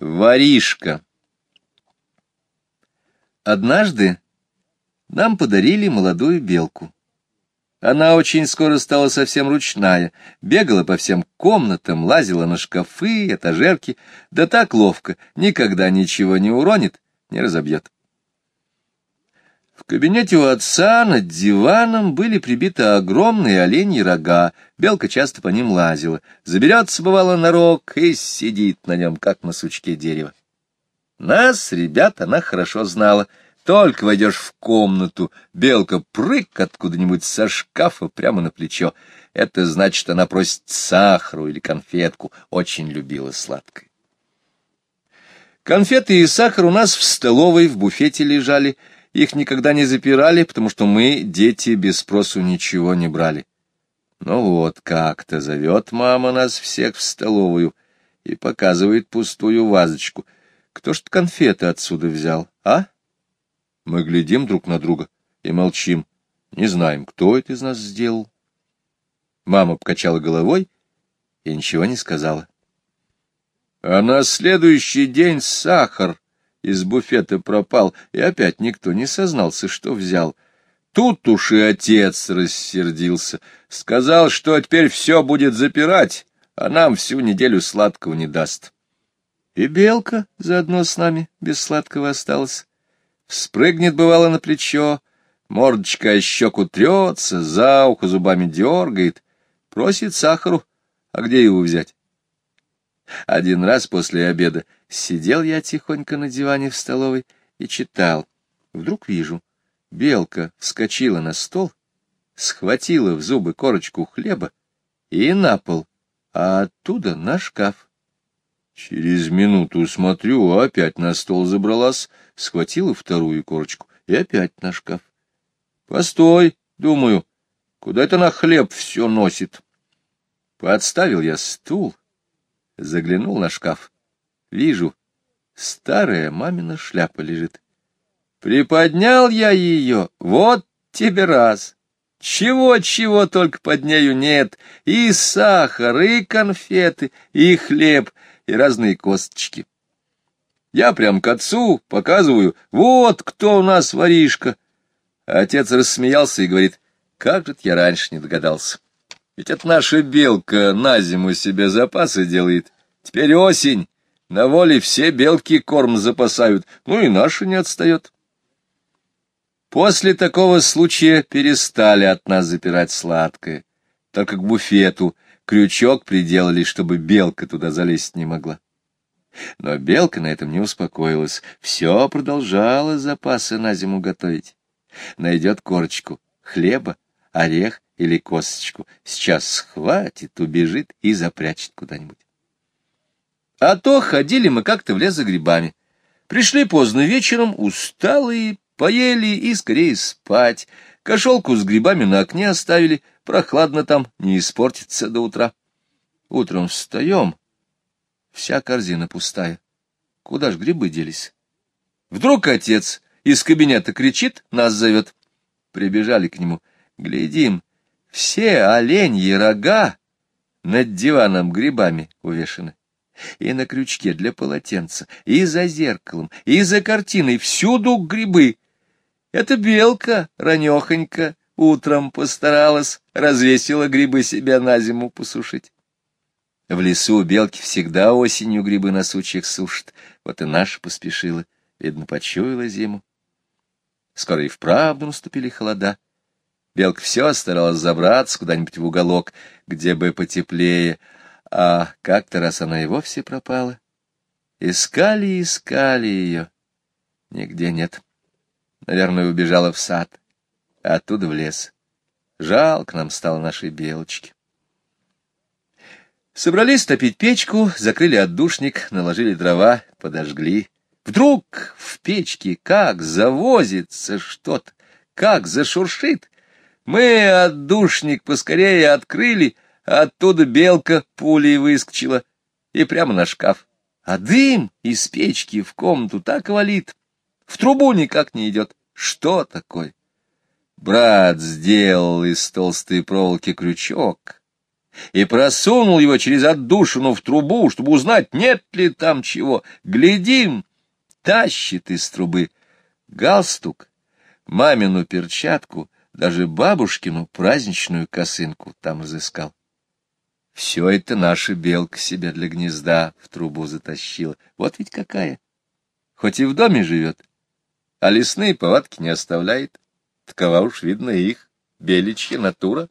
Воришка. Однажды нам подарили молодую белку. Она очень скоро стала совсем ручная, бегала по всем комнатам, лазила на шкафы, этажерки, да так ловко, никогда ничего не уронит, не разобьет. В кабинете у отца над диваном были прибиты огромные оленьи рога, белка часто по ним лазила, заберется, бывало, на рог и сидит на нем, как на сучке дерева. Нас, ребят, она хорошо знала. Только войдешь в комнату, белка прыг откуда-нибудь со шкафа прямо на плечо. Это значит, она просит сахару или конфетку, очень любила сладкое. Конфеты и сахар у нас в столовой в буфете лежали — их никогда не запирали, потому что мы, дети, без спросу ничего не брали. Ну вот как-то зовет мама нас всех в столовую и показывает пустую вазочку. Кто ж конфеты отсюда взял, а? Мы глядим друг на друга и молчим, не знаем, кто это из нас сделал. Мама покачала головой и ничего не сказала. А на следующий день сахар из буфета пропал, и опять никто не сознался, что взял. Тут уж и отец рассердился, сказал, что теперь все будет запирать, а нам всю неделю сладкого не даст. И белка заодно с нами без сладкого осталась. Спрыгнет, бывало, на плечо, мордочка о щеку трется, за ухо зубами дергает, просит сахару, а где его взять? Один раз после обеда сидел я тихонько на диване в столовой и читал. Вдруг вижу, белка вскочила на стол, схватила в зубы корочку хлеба и на пол, а оттуда на шкаф. Через минуту смотрю, опять на стол забралась, схватила вторую корочку и опять на шкаф. Постой, думаю, куда это на хлеб все носит? Подставил я стул, Заглянул на шкаф. Вижу, старая мамина шляпа лежит. Приподнял я ее, вот тебе раз. Чего-чего только под нею нет. И сахар, и конфеты, и хлеб, и разные косточки. Я прям к отцу показываю, вот кто у нас воришка. Отец рассмеялся и говорит, как же я раньше не догадался. Ведь это наша белка на зиму себе запасы делает. Теперь осень, на воле все белки корм запасают, ну и наша не отстает. После такого случая перестали от нас запирать сладкое. Только к буфету крючок приделали, чтобы белка туда залезть не могла. Но белка на этом не успокоилась, все продолжала запасы на зиму готовить. Найдет корочку хлеба, орех или косточку. Сейчас схватит, убежит и запрячет куда-нибудь. А то ходили мы как-то в лес за грибами. Пришли поздно вечером, усталые, поели и скорее спать. Кошелку с грибами на окне оставили, прохладно там, не испортится до утра. Утром встаем, вся корзина пустая. Куда ж грибы делись? Вдруг отец из кабинета кричит, нас зовет. Прибежали к нему. Глядим, все оленьи рога над диваном грибами увешаны. И на крючке для полотенца, и за зеркалом, и за картиной, всюду грибы. Это белка, ранехонька, утром постаралась, развесила грибы себе на зиму посушить. В лесу белки всегда осенью грибы на сучьях сушат, вот и наша поспешила, видно, почуяла зиму. Скоро и вправду наступили холода. Белка все старалась забраться куда-нибудь в уголок, где бы потеплее, а как-то раз она и вовсе пропала. Искали и искали ее. Нигде нет. Наверное, убежала в сад, а оттуда в лес. Жалко нам стало нашей белочки. Собрались топить печку, закрыли отдушник, наложили дрова, подожгли. Вдруг в печке как завозится что-то, как зашуршит. Мы отдушник поскорее открыли, оттуда белка пулей выскочила и прямо на шкаф. А дым из печки в комнату так валит, в трубу никак не идет. Что такое? Брат сделал из толстой проволоки крючок, и просунул его через отдушину в трубу, чтобы узнать, нет ли там чего. Глядим, тащит из трубы галстук, мамину перчатку, даже бабушкину праздничную косынку там разыскал. Все это наша белка себя для гнезда в трубу затащила. Вот ведь какая! Хоть и в доме живет, а лесные повадки не оставляет. Такова уж, видно, их беличья натура.